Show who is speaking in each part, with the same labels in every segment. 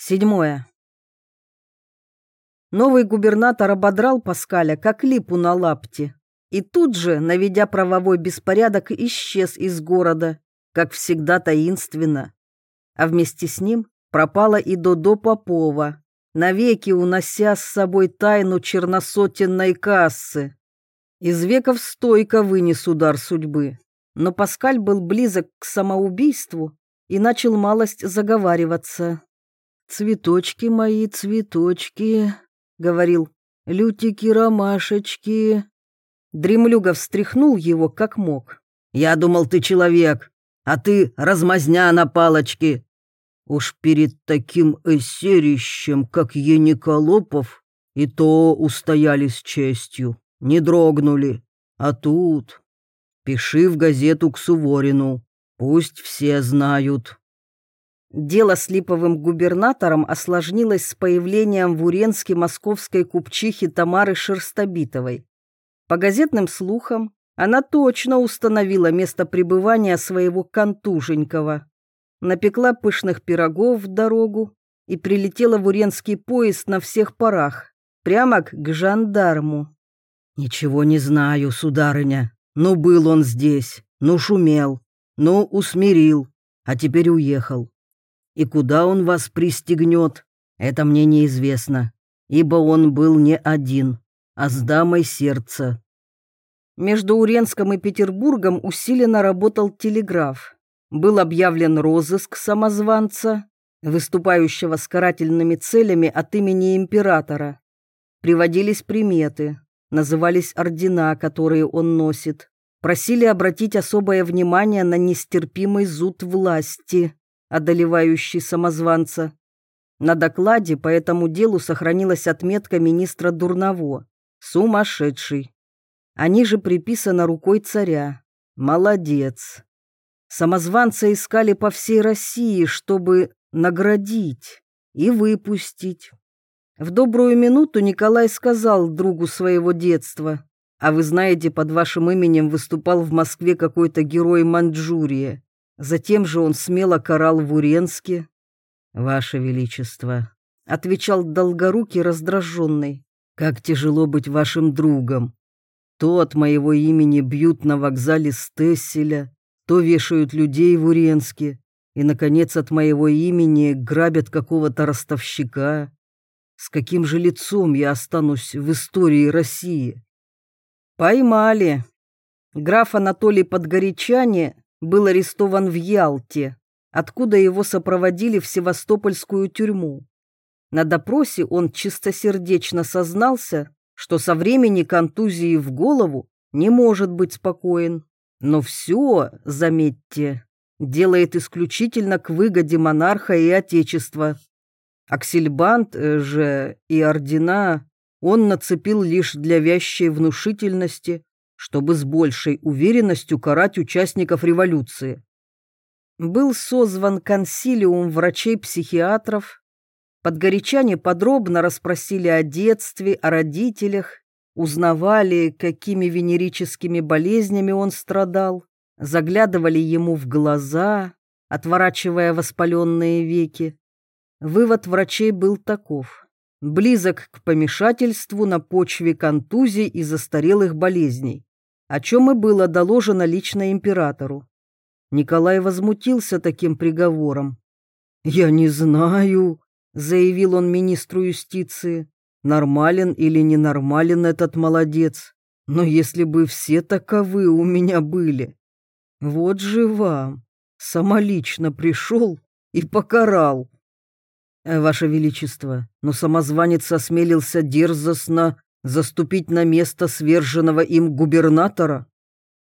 Speaker 1: Седьмое. Новый губернатор ободрал Паскаля, как липу на лапте, и тут же, наведя правовой беспорядок, исчез из города, как всегда таинственно. А вместе с ним пропала и Додо Попова, навеки унося с собой тайну черносотенной кассы. Из веков стойко вынес удар судьбы, но Паскаль был близок к самоубийству и начал малость заговариваться. «Цветочки мои, цветочки», — говорил, — «лютики-ромашечки». Дремлюга встряхнул его, как мог. «Я думал, ты человек, а ты размазня на палочке». Уж перед таким эсерищем, как Ениколопов, и то устояли с честью, не дрогнули. А тут... Пиши в газету к Суворину, пусть все знают. Дело с липовым губернатором осложнилось с появлением в Уренске московской купчихи Тамары Шерстобитовой. По газетным слухам, она точно установила место пребывания своего контуженького. Напекла пышных пирогов в дорогу и прилетела в Уренский поезд на всех парах, прямо к жандарму. «Ничего не знаю, сударыня. Ну, был он здесь, ну, шумел, ну, усмирил, а теперь уехал. И куда он вас пристегнет, это мне неизвестно, ибо он был не один, а с дамой сердца. Между Уренском и Петербургом усиленно работал телеграф. Был объявлен розыск самозванца, выступающего с карательными целями от имени императора. Приводились приметы, назывались ордена, которые он носит. Просили обратить особое внимание на нестерпимый зуд власти одолевающий самозванца. На докладе по этому делу сохранилась отметка министра Дурново «Сумасшедший». Они же приписано рукой царя. Молодец. Самозванца искали по всей России, чтобы наградить и выпустить. В добрую минуту Николай сказал другу своего детства, «А вы знаете, под вашим именем выступал в Москве какой-то герой Манчжурия. Затем же он смело карал в Уренске. «Ваше Величество», — отвечал Долгорукий раздраженный, — «как тяжело быть вашим другом. То от моего имени бьют на вокзале Стесселя, то вешают людей в Уренске, и, наконец, от моего имени грабят какого-то ростовщика. С каким же лицом я останусь в истории России?» «Поймали», Граф Анатолий Подгорячане был арестован в Ялте, откуда его сопроводили в Севастопольскую тюрьму. На допросе он чистосердечно сознался, что со времени контузии в голову не может быть спокоен. Но все, заметьте, делает исключительно к выгоде монарха и отечества. Аксельбант э, же и ордена он нацепил лишь для вящей внушительности, чтобы с большей уверенностью карать участников революции. Был созван консилиум врачей-психиатров. Подгорячане подробно расспросили о детстве, о родителях, узнавали, какими венерическими болезнями он страдал, заглядывали ему в глаза, отворачивая воспаленные веки. Вывод врачей был таков. Близок к помешательству на почве контузий и застарелых болезней о чем и было доложено лично императору. Николай возмутился таким приговором. «Я не знаю», — заявил он министру юстиции, «нормален или ненормален этот молодец, но если бы все таковы у меня были, вот же вам, самолично пришел и покарал». «Ваше Величество, но самозванец осмелился дерзостно Заступить на место сверженного им губернатора?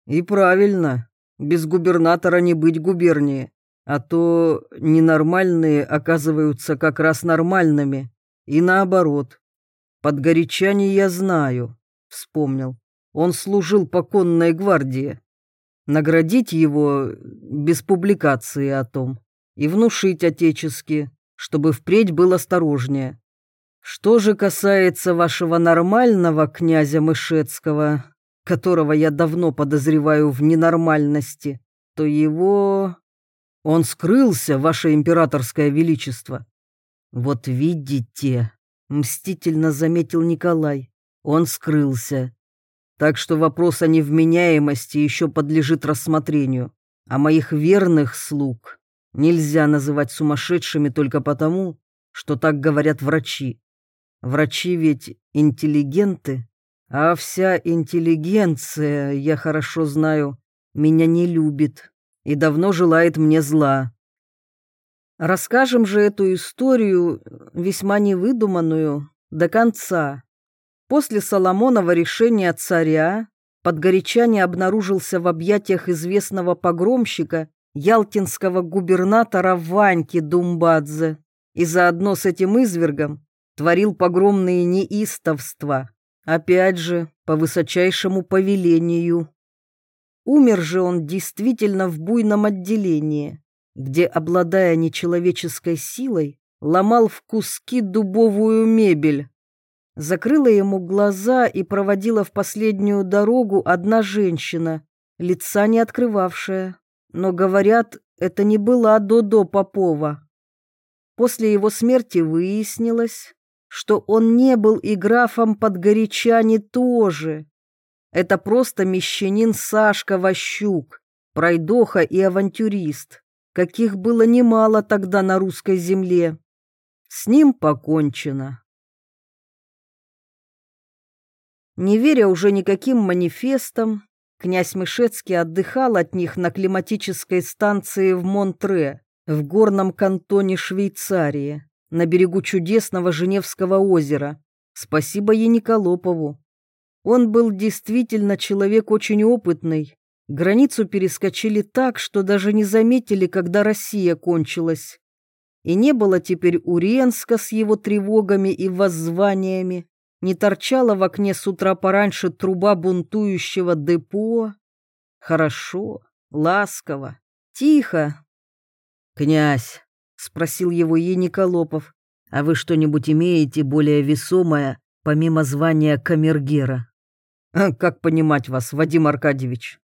Speaker 1: И правильно, без губернатора не быть губернии, а то ненормальные оказываются как раз нормальными, и наоборот. Подгорячане я знаю, вспомнил. Он служил по конной гвардии. Наградить его без публикации о том и внушить отечески, чтобы впредь был осторожнее. Что же касается вашего нормального князя Мышецкого, которого я давно подозреваю в ненормальности, то его... Он скрылся, ваше императорское величество. «Вот видите», — мстительно заметил Николай, — «он скрылся. Так что вопрос о невменяемости еще подлежит рассмотрению, а моих верных слуг нельзя называть сумасшедшими только потому, что так говорят врачи. Врачи ведь интеллигенты, а вся интеллигенция, я хорошо знаю, меня не любит и давно желает мне зла. Расскажем же эту историю, весьма невыдуманную, до конца. После Соломонова решения царя Подгорячане обнаружился в объятиях известного погромщика, ялтинского губернатора Ваньки Думбадзе, и заодно с этим извергом творил погромные неистовства, опять же, по высочайшему повелению. Умер же он действительно в буйном отделении, где, обладая нечеловеческой силой, ломал в куски дубовую мебель. Закрыла ему глаза и проводила в последнюю дорогу одна женщина, лица не открывавшая. Но, говорят, это не была Додо Попова. После его смерти выяснилось, что он не был и графом Подгорячани тоже. Это просто мещанин Сашка Ващук, пройдоха и авантюрист каких было немало тогда на русской земле. С ним покончено. Не веря уже никаким манифестам, князь Мышецкий отдыхал от них на климатической станции в Монтре, в горном кантоне Швейцарии, на берегу чудесного Женевского озера. Спасибо Ениколопову. Он был действительно человек очень опытный, Границу перескочили так, что даже не заметили, когда Россия кончилась. И не было теперь Уренска с его тревогами и воззваниями, не торчала в окне с утра пораньше труба бунтующего депо. Хорошо, ласково, тихо. «Князь», — спросил его Ениколопов, — «а вы что-нибудь имеете более весомое, помимо звания камергера?» «Как понимать вас, Вадим Аркадьевич?»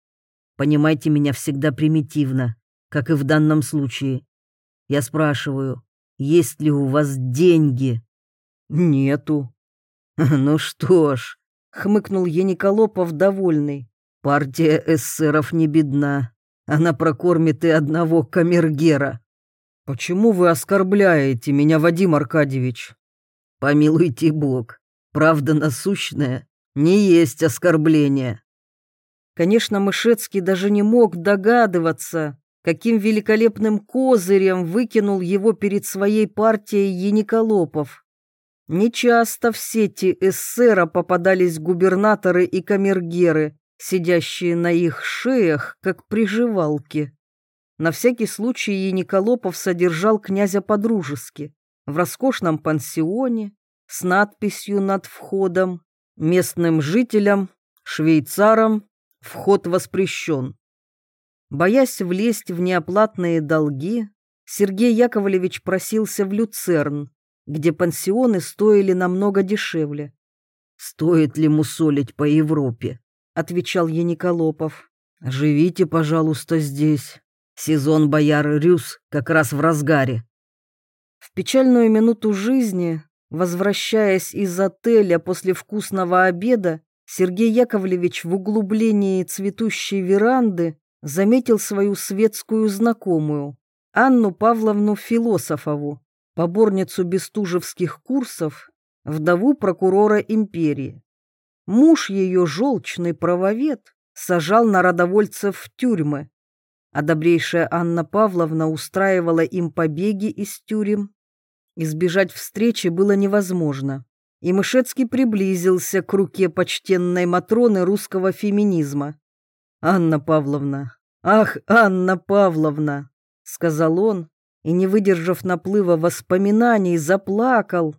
Speaker 1: Понимайте меня всегда примитивно, как и в данном случае. Я спрашиваю, есть ли у вас деньги? Нету. Ну что ж, хмыкнул Ениколопов довольный. Партия эсеров не бедна. Она прокормит и одного камергера. Почему вы оскорбляете меня, Вадим Аркадьевич? Помилуйте Бог. Правда насущная не есть оскорбление. Конечно, Мышецкий даже не мог догадываться, каким великолепным козырем выкинул его перед своей партией Ениколопов. Нечасто в сети эсера попадались губернаторы и камергеры, сидящие на их шеях, как приживалки. На всякий случай Ениколопов содержал князя по-дружески, в роскошном пансионе, с надписью над входом «Местным жителям, швейцарам Вход воспрещен. Боясь влезть в неоплатные долги, Сергей Яковлевич просился в Люцерн, где пансионы стоили намного дешевле. «Стоит ли мусолить по Европе?» — отвечал Яниколопов. «Живите, пожалуйста, здесь. Сезон бояр Рюс как раз в разгаре». В печальную минуту жизни, возвращаясь из отеля после вкусного обеда, Сергей Яковлевич в углублении цветущей веранды заметил свою светскую знакомую, Анну Павловну Философову, поборницу бестужевских курсов, вдову прокурора империи. Муж ее, желчный правовед, сажал народовольцев в тюрьмы, а добрейшая Анна Павловна устраивала им побеги из тюрем. Избежать встречи было невозможно и Мышецкий приблизился к руке почтенной Матроны русского феминизма. «Анна Павловна! Ах, Анна Павловна!» — сказал он, и, не выдержав наплыва воспоминаний, заплакал.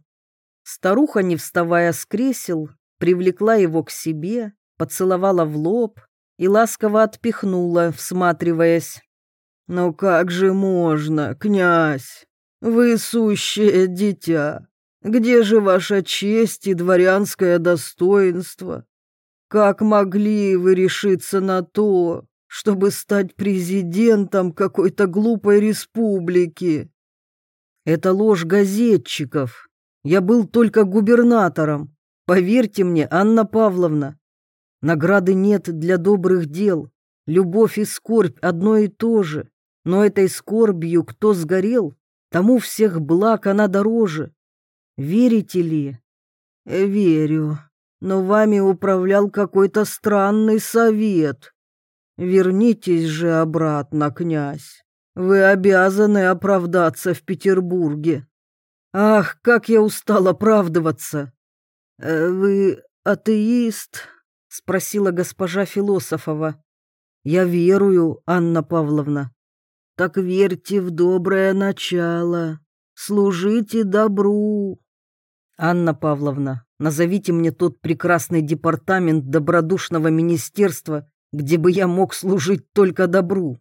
Speaker 1: Старуха, не вставая с кресел, привлекла его к себе, поцеловала в лоб и ласково отпихнула, всматриваясь. «Ну как же можно, князь? Вы сущее дитя!» Где же ваша честь и дворянское достоинство? Как могли вы решиться на то, чтобы стать президентом какой-то глупой республики? Это ложь газетчиков. Я был только губернатором. Поверьте мне, Анна Павловна. Награды нет для добрых дел. Любовь и скорбь одно и то же. Но этой скорбью кто сгорел, тому всех благ она дороже. Верите ли? Верю. Но вами управлял какой-то странный совет. Вернитесь же обратно, князь. Вы обязаны оправдаться в Петербурге. Ах, как я устал оправдываться. Э, вы атеист? Спросила госпожа Философова. Я верую, Анна Павловна. Так верьте в доброе начало. Служите добру. Анна Павловна, назовите мне тот прекрасный департамент добродушного министерства, где бы я мог служить только добру.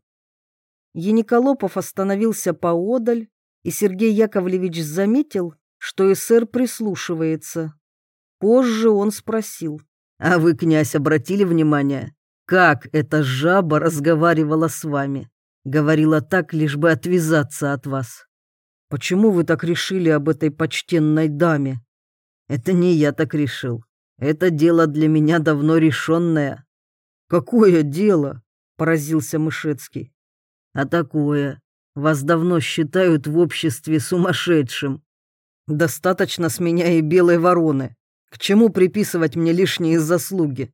Speaker 1: Ениколопов остановился поодаль, и Сергей Яковлевич заметил, что эсэр прислушивается. Позже он спросил, «А вы, князь, обратили внимание, как эта жаба разговаривала с вами? Говорила так, лишь бы отвязаться от вас. Почему вы так решили об этой почтенной даме? Это не я так решил. Это дело для меня давно решенное. Какое дело? Поразился Мышецкий. А такое. Вас давно считают в обществе сумасшедшим. Достаточно с меня и белой вороны. К чему приписывать мне лишние заслуги?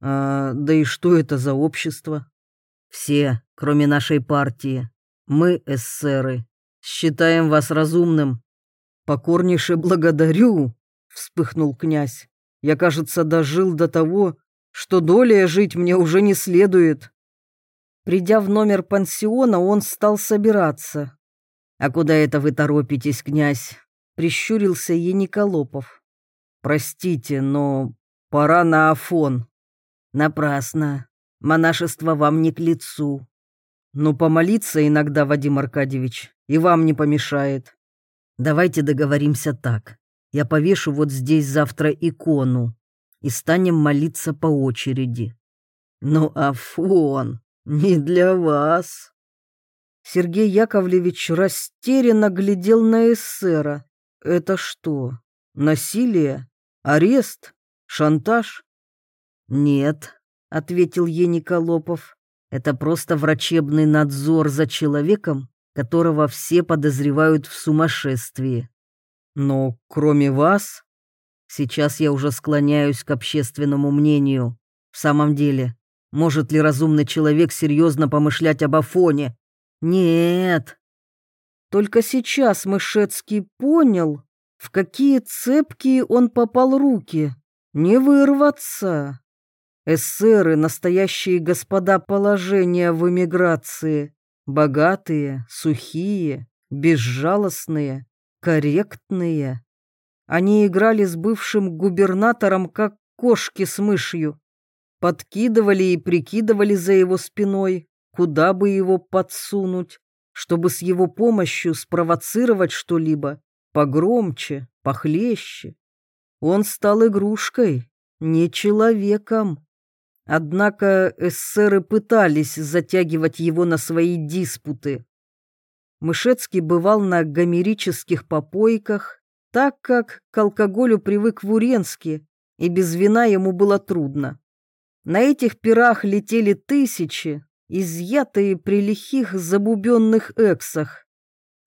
Speaker 1: А, да и что это за общество? Все, кроме нашей партии. Мы, эсеры, считаем вас разумным. Покорнейше благодарю, вспыхнул князь. Я, кажется, дожил до того, что долей жить мне уже не следует. Придя в номер пансиона, он стал собираться. «А куда это вы торопитесь, князь?» — прищурился Ениколопов. «Простите, но пора на Афон». «Напрасно. Монашество вам не к лицу». «Ну, помолиться иногда, Вадим Аркадьевич, и вам не помешает. Давайте договоримся так. Я повешу вот здесь завтра икону, и станем молиться по очереди». «Ну, Афон!» «Не для вас». Сергей Яковлевич растерянно глядел на эсера. «Это что, насилие? Арест? Шантаж?» «Нет», — ответил Ениколопов. «Это просто врачебный надзор за человеком, которого все подозревают в сумасшествии. Но кроме вас, сейчас я уже склоняюсь к общественному мнению. В самом деле, может ли разумный человек серьезно помышлять об Афоне? Нет. Только сейчас Мышецкий понял, в какие цепкие он попал руки. Не вырваться. Эсеры — настоящие господа положения в эмиграции. Богатые, сухие, безжалостные, корректные. Они играли с бывшим губернатором, как кошки с мышью подкидывали и прикидывали за его спиной, куда бы его подсунуть, чтобы с его помощью спровоцировать что-либо погромче, похлеще. Он стал игрушкой, не человеком. Однако эсеры пытались затягивать его на свои диспуты. Мышецкий бывал на гомерических попойках, так как к алкоголю привык в Уренске, и без вина ему было трудно. На этих пирах летели тысячи, изъятые при лихих забубенных эксах.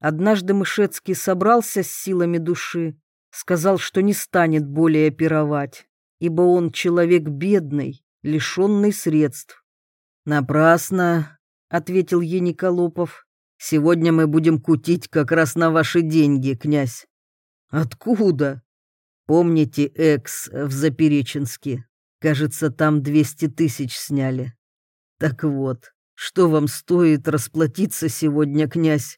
Speaker 1: Однажды Мышецкий собрался с силами души, сказал, что не станет более пировать, ибо он человек бедный, лишенный средств. «Напрасно», — ответил Ениколопов. «Сегодня мы будем кутить как раз на ваши деньги, князь». «Откуда?» «Помните экс в Запереченске?» Кажется, там 200 тысяч сняли. Так вот, что вам стоит расплатиться сегодня, князь?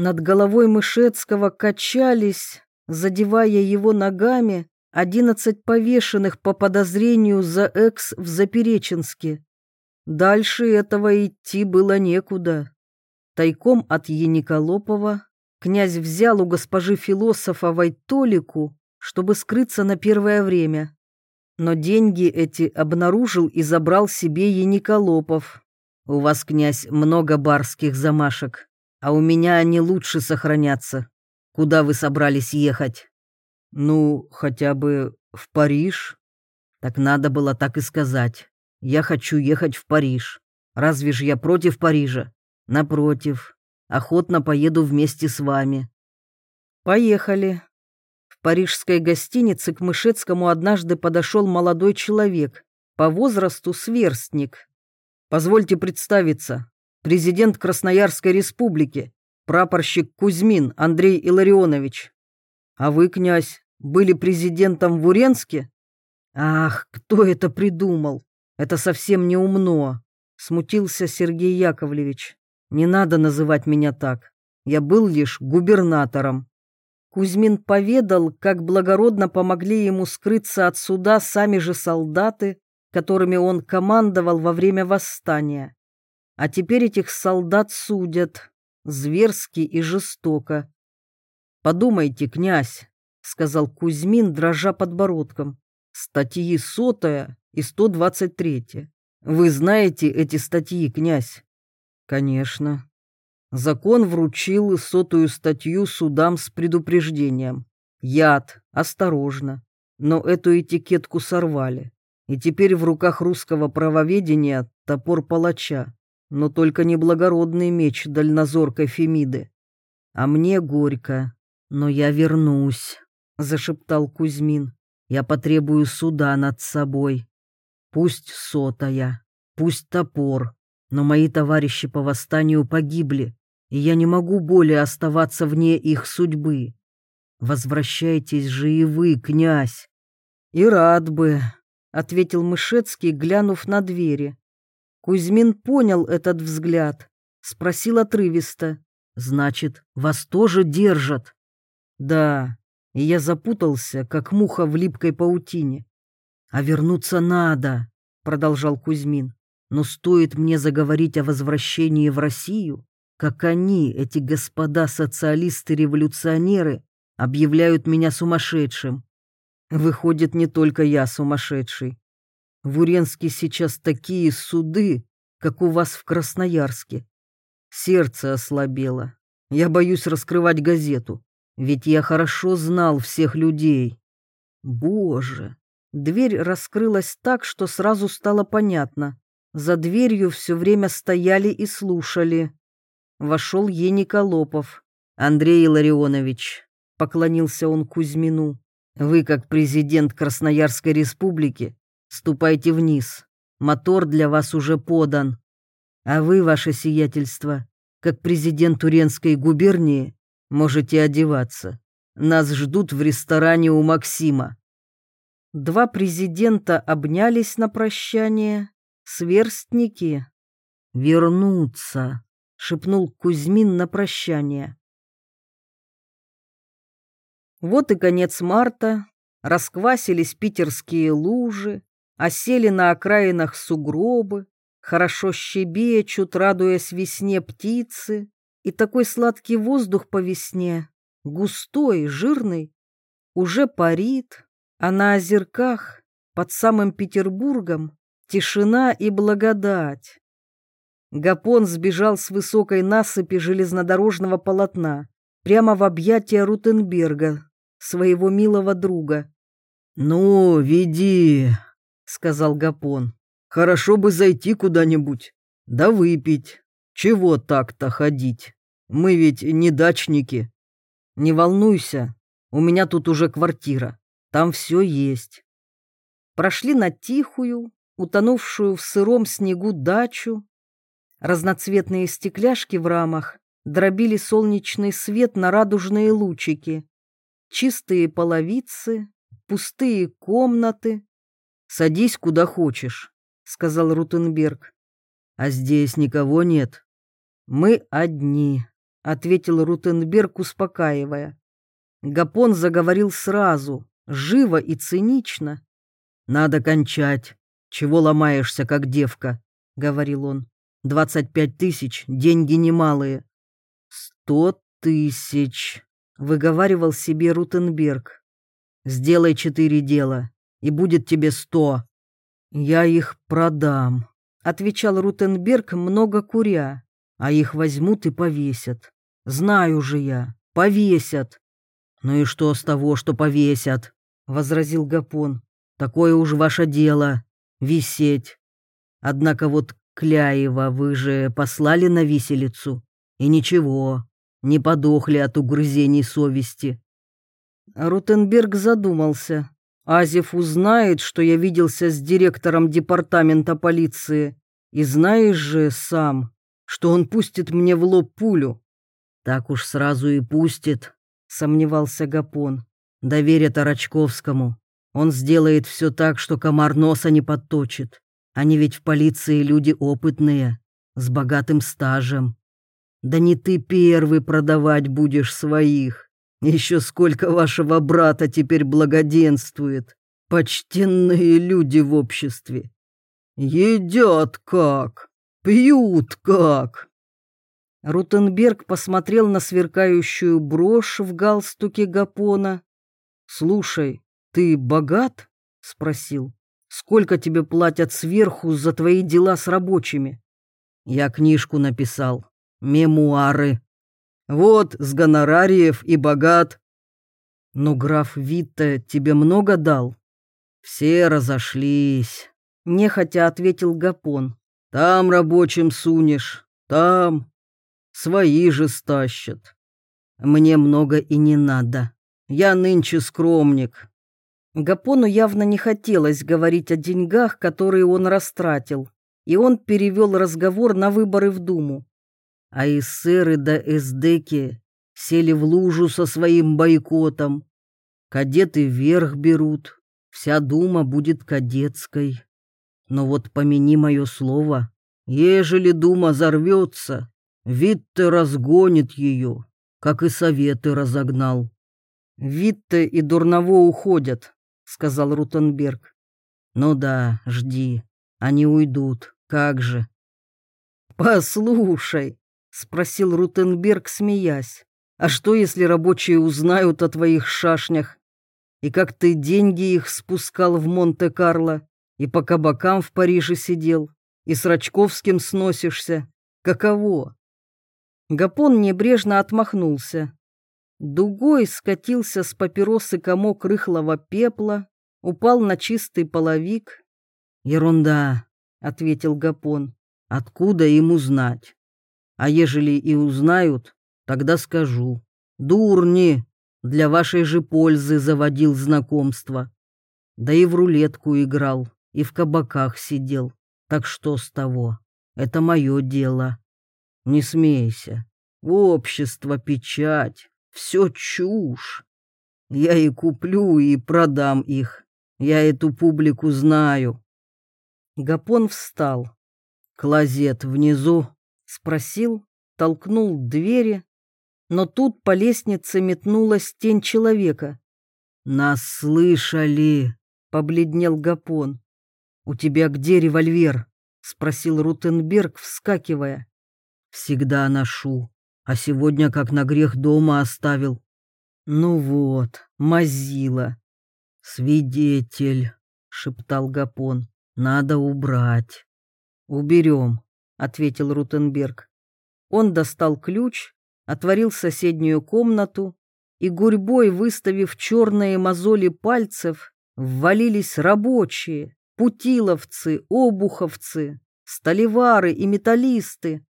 Speaker 1: Над головой Мышецкого качались, задевая его ногами, одиннадцать повешенных по подозрению за экс в Запереченске. Дальше этого идти было некуда. Тайком от Ениколопова князь взял у госпожи Философовой Толику, чтобы скрыться на первое время. Но деньги эти обнаружил и забрал себе Ениколопов. У вас, князь, много барских замашек. А у меня они лучше сохранятся. Куда вы собрались ехать? Ну, хотя бы в Париж. Так надо было так и сказать. Я хочу ехать в Париж. Разве ж я против Парижа? Напротив. Охотно поеду вместе с вами. Поехали. В парижской гостинице к Мышецкому однажды подошел молодой человек, по возрасту сверстник. Позвольте представиться. Президент Красноярской республики, прапорщик Кузьмин Андрей Илларионович. А вы, князь, были президентом в Уренске? Ах, кто это придумал? Это совсем не умно, смутился Сергей Яковлевич. Не надо называть меня так. Я был лишь губернатором. Кузьмин поведал, как благородно помогли ему скрыться от суда сами же солдаты, которыми он командовал во время восстания. А теперь этих солдат судят, зверски и жестоко. «Подумайте, князь», — сказал Кузьмин, дрожа подбородком, — «статьи сотая и сто двадцать третья. Вы знаете эти статьи, князь?» «Конечно», Закон вручил сотую статью судам с предупреждением. Яд, осторожно. Но эту этикетку сорвали. И теперь в руках русского правоведения топор палача, но только не благородный меч дальнозоркой Фемиды. А мне горько, но я вернусь, зашептал Кузьмин. Я потребую суда над собой. Пусть сотая, пусть топор, но мои товарищи по восстанию погибли, и я не могу более оставаться вне их судьбы. Возвращайтесь же и вы, князь. И рад бы, — ответил Мышецкий, глянув на двери. Кузьмин понял этот взгляд, спросил отрывисто. «Значит, вас тоже держат?» «Да, и я запутался, как муха в липкой паутине. А вернуться надо», — продолжал Кузьмин. «Но стоит мне заговорить о возвращении в Россию, как они, эти господа социалисты-революционеры, объявляют меня сумасшедшим. Выходит, не только я сумасшедший. В Уренске сейчас такие суды, как у вас в Красноярске. Сердце ослабело. Я боюсь раскрывать газету, ведь я хорошо знал всех людей. Боже! Дверь раскрылась так, что сразу стало понятно. За дверью все время стояли и слушали вошел Ениколопов. «Андрей Ларионович», — поклонился он Кузьмину, — «вы, как президент Красноярской республики, ступайте вниз. Мотор для вас уже подан. А вы, ваше сиятельство, как президент Уренской губернии, можете одеваться. Нас ждут в ресторане у Максима». Два президента обнялись на прощание. Сверстники вернутся шепнул Кузьмин на прощание. Вот и конец марта, расквасились питерские лужи, осели на окраинах сугробы, хорошо щебечут, радуясь весне птицы, и такой сладкий воздух по весне, густой, жирный, уже парит, а на озерках под самым Петербургом тишина и благодать. Гапон сбежал с высокой насыпи железнодорожного полотна прямо в объятия Рутенберга, своего милого друга. «Ну, веди», — сказал Гапон. «Хорошо бы зайти куда-нибудь, да выпить. Чего так-то ходить? Мы ведь не дачники». «Не волнуйся, у меня тут уже квартира, там все есть». Прошли на тихую, утонувшую в сыром снегу дачу, Разноцветные стекляшки в рамах дробили солнечный свет на радужные лучики. Чистые половицы, пустые комнаты. «Садись куда хочешь», — сказал Рутенберг. «А здесь никого нет». «Мы одни», — ответил Рутенберг, успокаивая. Гапон заговорил сразу, живо и цинично. «Надо кончать. Чего ломаешься, как девка?» — говорил он. Двадцать пять тысяч — деньги немалые. Сто тысяч, — выговаривал себе Рутенберг. Сделай четыре дела, и будет тебе сто. Я их продам, — отвечал Рутенберг, много куря. а их возьмут и повесят. Знаю же я, повесят. Ну и что с того, что повесят? возразил Гапон. Такое уж ваше дело висеть. Однако вот Кляева вы же послали на виселицу, и ничего, не подохли от угрызений совести. Рутенберг задумался. Азев узнает, что я виделся с директором департамента полиции, и знаешь же сам, что он пустит мне в лоб пулю. Так уж сразу и пустит, сомневался Гапон. Доверь Рачковскому. Он сделает все так, что комар носа не подточит. Они ведь в полиции люди опытные, с богатым стажем. Да не ты первый продавать будешь своих. Еще сколько вашего брата теперь благоденствует. Почтенные люди в обществе. Едят как, пьют как. Рутенберг посмотрел на сверкающую брошь в галстуке Гапона. «Слушай, ты богат?» — спросил. «Сколько тебе платят сверху за твои дела с рабочими?» Я книжку написал. Мемуары. Вот с гонорариев и богат. Но граф Витте тебе много дал? Все разошлись. Нехотя ответил Гапон. Там рабочим сунешь, там. Свои же стащат. Мне много и не надо. Я нынче скромник. Гапону явно не хотелось говорить о деньгах, которые он растратил, и он перевел разговор на выборы в Думу а эсеры да эсдеки сели в лужу со своим бойкотом. Кадеты вверх берут, вся дума будет кадетской. Но вот помяни мое слово, ежели дума взорвется, Витте разгонит ее, как и советы разогнал. «Витте и Дурново уходят», — сказал Рутенберг. «Ну да, жди, они уйдут, как же». «Послушай», — спросил Рутенберг, смеясь. «А что, если рабочие узнают о твоих шашнях? И как ты деньги их спускал в Монте-Карло, и по кабакам в Париже сидел, и с Рачковским сносишься? Каково?» Гапон небрежно отмахнулся. Дугой скатился с папиросы комок рыхлого пепла, упал на чистый половик. «Ерунда», — ответил Гапон, — «откуда ему знать?» А ежели и узнают, тогда скажу. Дурни, для вашей же пользы заводил знакомство. Да и в рулетку играл, и в кабаках сидел. Так что с того? Это мое дело. Не смейся. Общество, печать, все чушь. Я и куплю, и продам их. Я эту публику знаю. Гапон встал. Клозет внизу, Спросил, толкнул двери, но тут по лестнице метнулась тень человека. «Нас слышали!» — побледнел Гапон. «У тебя где револьвер?» — спросил Рутенберг, вскакивая. «Всегда ношу, а сегодня как на грех дома оставил». «Ну вот, мазила». «Свидетель», — шептал Гапон, — «надо убрать». «Уберем», ответил Рутенберг. Он достал ключ, отворил соседнюю комнату, и гурьбой, выставив черные мозоли пальцев, ввалились рабочие, путиловцы, обуховцы, столевары и металлисты.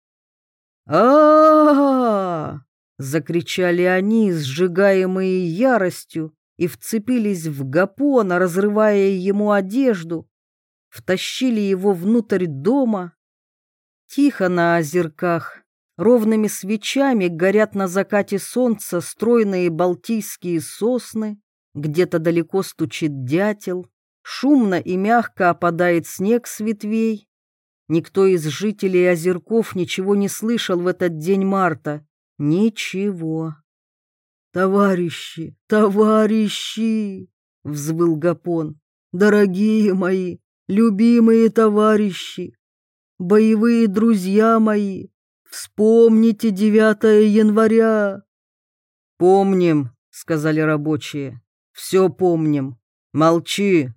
Speaker 1: а, закричали они, сжигаемые яростью, и вцепились в Гапона, разрывая ему одежду, втащили его внутрь дома, Тихо на озерках, ровными свечами горят на закате солнца стройные балтийские сосны, где-то далеко стучит дятел, шумно и мягко опадает снег с ветвей. Никто из жителей озерков ничего не слышал в этот день марта. Ничего. «Товарищи, товарищи!» — взвыл Гапон. «Дорогие мои, любимые товарищи, боевые друзья мои, вспомните 9 января. Помним, сказали рабочие. Все помним. Молчи.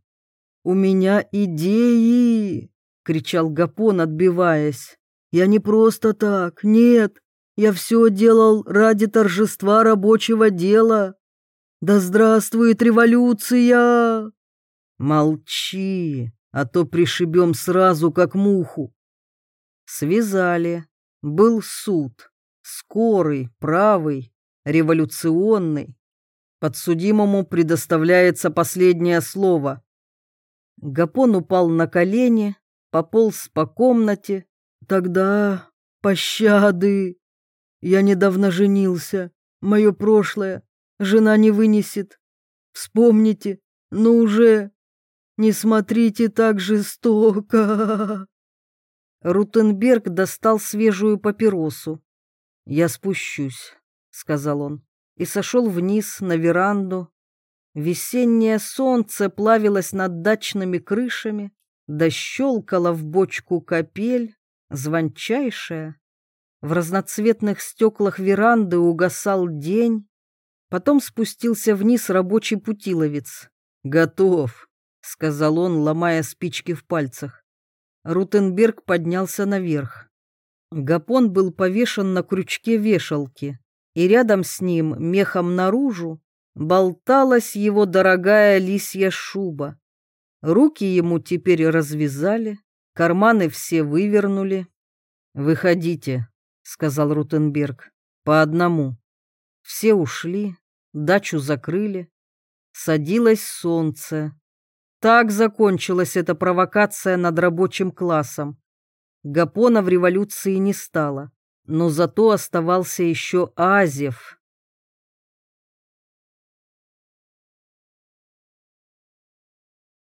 Speaker 1: У меня идеи, кричал Гапон, отбиваясь. Я не просто так, нет. Я все делал ради торжества рабочего дела. Да здравствует революция! Молчи, а то пришибем сразу, как муху. Связали. Был суд. Скорый, правый, революционный. Подсудимому предоставляется последнее слово. Гапон упал на колени, пополз по комнате. Тогда пощады. Я недавно женился. Мое прошлое. Жена не вынесет. Вспомните, ну уже. Не смотрите так жестоко. Рутенберг достал свежую папиросу. «Я спущусь», — сказал он, и сошел вниз на веранду. Весеннее солнце плавилось над дачными крышами, да щелкало в бочку капель, звончайшая. В разноцветных стеклах веранды угасал день. Потом спустился вниз рабочий путиловец. «Готов», — сказал он, ломая спички в пальцах. Рутенберг поднялся наверх. Гапон был повешен на крючке вешалки, и рядом с ним, мехом наружу, болталась его дорогая лисья шуба. Руки ему теперь развязали, карманы все вывернули. «Выходите», — сказал Рутенберг, — «по одному». Все ушли, дачу закрыли. Садилось солнце, так закончилась эта провокация над рабочим классом. Гапона в революции не стало, но зато оставался еще Азев.